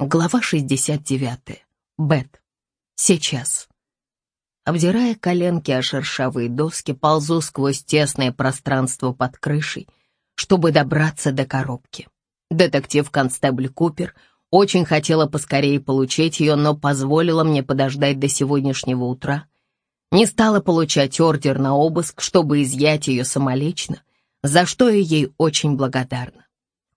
Глава 69. Бет. Сейчас. Обдирая коленки о шершавые доски, ползу сквозь тесное пространство под крышей, чтобы добраться до коробки. Детектив-констебль Купер очень хотела поскорее получить ее, но позволила мне подождать до сегодняшнего утра. Не стала получать ордер на обыск, чтобы изъять ее самолично, за что я ей очень благодарна.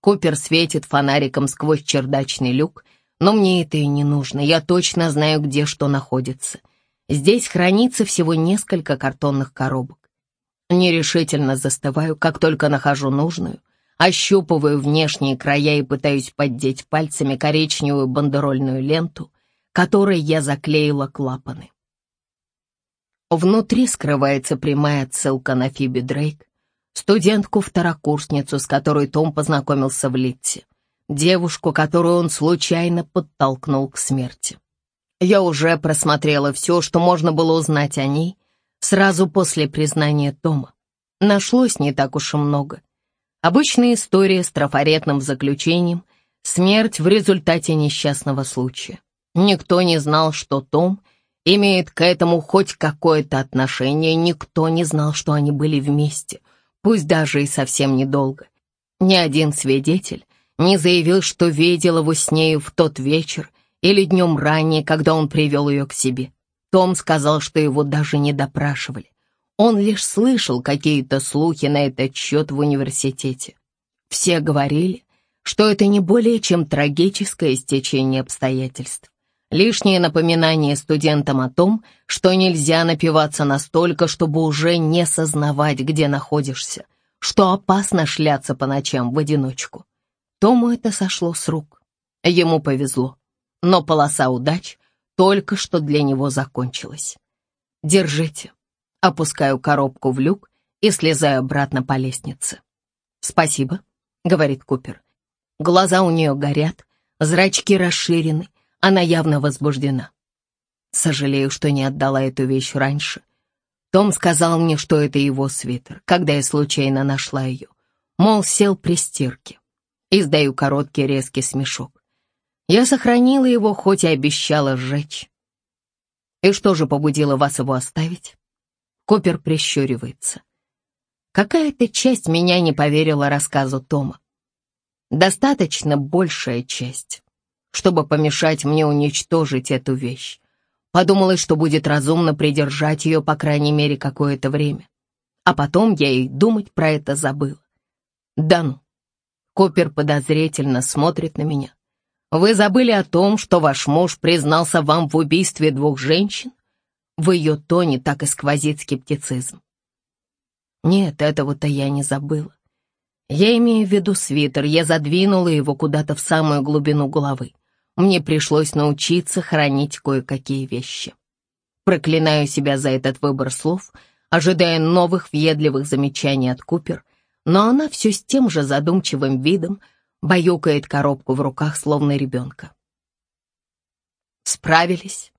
Купер светит фонариком сквозь чердачный люк, но мне это и не нужно, я точно знаю, где что находится. Здесь хранится всего несколько картонных коробок. Нерешительно застываю, как только нахожу нужную, ощупываю внешние края и пытаюсь поддеть пальцами коричневую бандерольную ленту, которой я заклеила клапаны. Внутри скрывается прямая отсылка на Фиби Дрейк, студентку-второкурсницу, с которой Том познакомился в Литте, девушку, которую он случайно подтолкнул к смерти. Я уже просмотрела все, что можно было узнать о ней, сразу после признания Тома. Нашлось не так уж и много. Обычная история с трафаретным заключением, смерть в результате несчастного случая. Никто не знал, что Том имеет к этому хоть какое-то отношение, никто не знал, что они были вместе — пусть даже и совсем недолго. Ни один свидетель не заявил, что видел его с нею в тот вечер или днем ранее, когда он привел ее к себе. Том сказал, что его даже не допрашивали. Он лишь слышал какие-то слухи на этот счет в университете. Все говорили, что это не более чем трагическое стечение обстоятельств. Лишнее напоминание студентам о том, что нельзя напиваться настолько, чтобы уже не сознавать, где находишься, что опасно шляться по ночам в одиночку. Тому это сошло с рук. Ему повезло, но полоса удач только что для него закончилась. «Держите». Опускаю коробку в люк и слезаю обратно по лестнице. «Спасибо», — говорит Купер. Глаза у нее горят, зрачки расширены, она явно возбуждена. Сожалею, что не отдала эту вещь раньше. Том сказал мне, что это его свитер, когда я случайно нашла ее. Мол, сел при стирке. Издаю короткий резкий смешок. Я сохранила его, хоть и обещала сжечь. И что же побудило вас его оставить? Копер прищуривается. Какая-то часть меня не поверила рассказу Тома. Достаточно большая часть чтобы помешать мне уничтожить эту вещь. Подумалось, что будет разумно придержать ее, по крайней мере, какое-то время. А потом я и думать про это забыла. Да ну. Копер подозрительно смотрит на меня. Вы забыли о том, что ваш муж признался вам в убийстве двух женщин? В ее тоне так и сквозит скептицизм. Нет, этого-то я не забыла. Я имею в виду свитер, я задвинула его куда-то в самую глубину головы мне пришлось научиться хранить кое-какие вещи. Проклинаю себя за этот выбор слов, ожидая новых въедливых замечаний от Купер, но она все с тем же задумчивым видом баюкает коробку в руках, словно ребенка. Справились.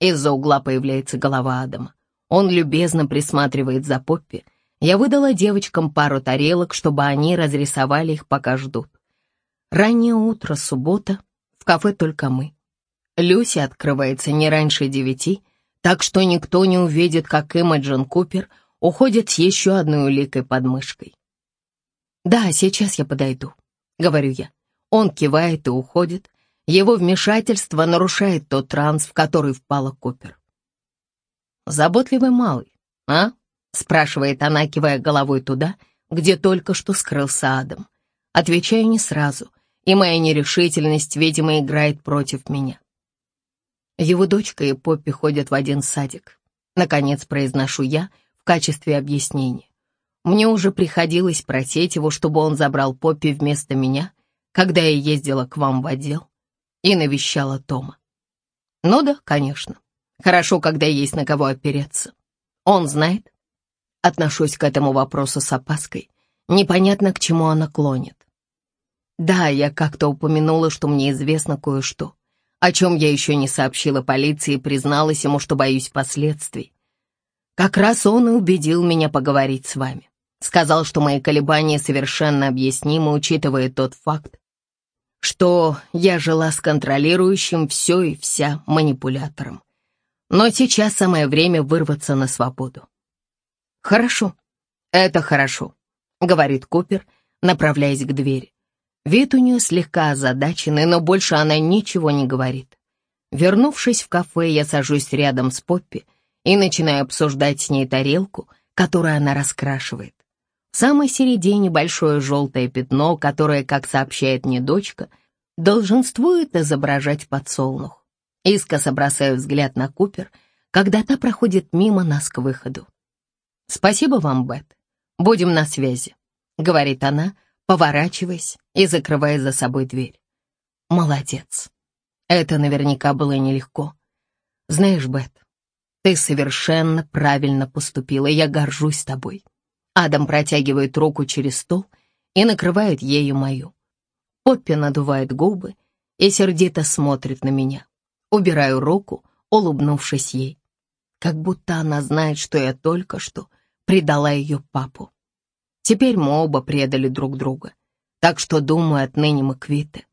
Из-за угла появляется голова Адама. Он любезно присматривает за Поппи. Я выдала девочкам пару тарелок, чтобы они разрисовали их, пока ждут. Раннее утро, суббота, кафе только мы. Люси открывается не раньше девяти, так что никто не увидит, как Имаджин Купер уходит с еще одной уликой под мышкой. «Да, сейчас я подойду», — говорю я. Он кивает и уходит. Его вмешательство нарушает тот транс, в который впала Купер. «Заботливый малый, а?» — спрашивает она, кивая головой туда, где только что скрылся Адам. Отвечаю не сразу, и моя нерешительность, видимо, играет против меня. Его дочка и Поппи ходят в один садик. Наконец произношу я в качестве объяснения. Мне уже приходилось просить его, чтобы он забрал Поппи вместо меня, когда я ездила к вам в отдел и навещала Тома. Ну да, конечно. Хорошо, когда есть на кого опереться. Он знает. Отношусь к этому вопросу с опаской. Непонятно, к чему она клонит. Да, я как-то упомянула, что мне известно кое-что, о чем я еще не сообщила полиции и призналась ему, что боюсь последствий. Как раз он и убедил меня поговорить с вами. Сказал, что мои колебания совершенно объяснимы, учитывая тот факт, что я жила с контролирующим все и вся манипулятором. Но сейчас самое время вырваться на свободу. «Хорошо, это хорошо», — говорит Купер, направляясь к двери. Вид у нее слегка озадаченный, но больше она ничего не говорит. Вернувшись в кафе, я сажусь рядом с Поппи и начинаю обсуждать с ней тарелку, которую она раскрашивает. В самой середине большое желтое пятно, которое, как сообщает мне дочка, долженствует изображать подсолнух. Искоса бросаю взгляд на Купер, когда та проходит мимо нас к выходу. «Спасибо вам, Бет. Будем на связи», — говорит она, поворачиваясь и закрывая за собой дверь. «Молодец. Это наверняка было нелегко. Знаешь, Бет, ты совершенно правильно поступила, я горжусь тобой. Адам протягивает руку через стол и накрывает ею мою. Поппи надувает губы и сердито смотрит на меня. Убираю руку, улыбнувшись ей. Как будто она знает, что я только что предала ее папу. Теперь мы оба предали друг друга. Так что, думаю, отныне мы квиты.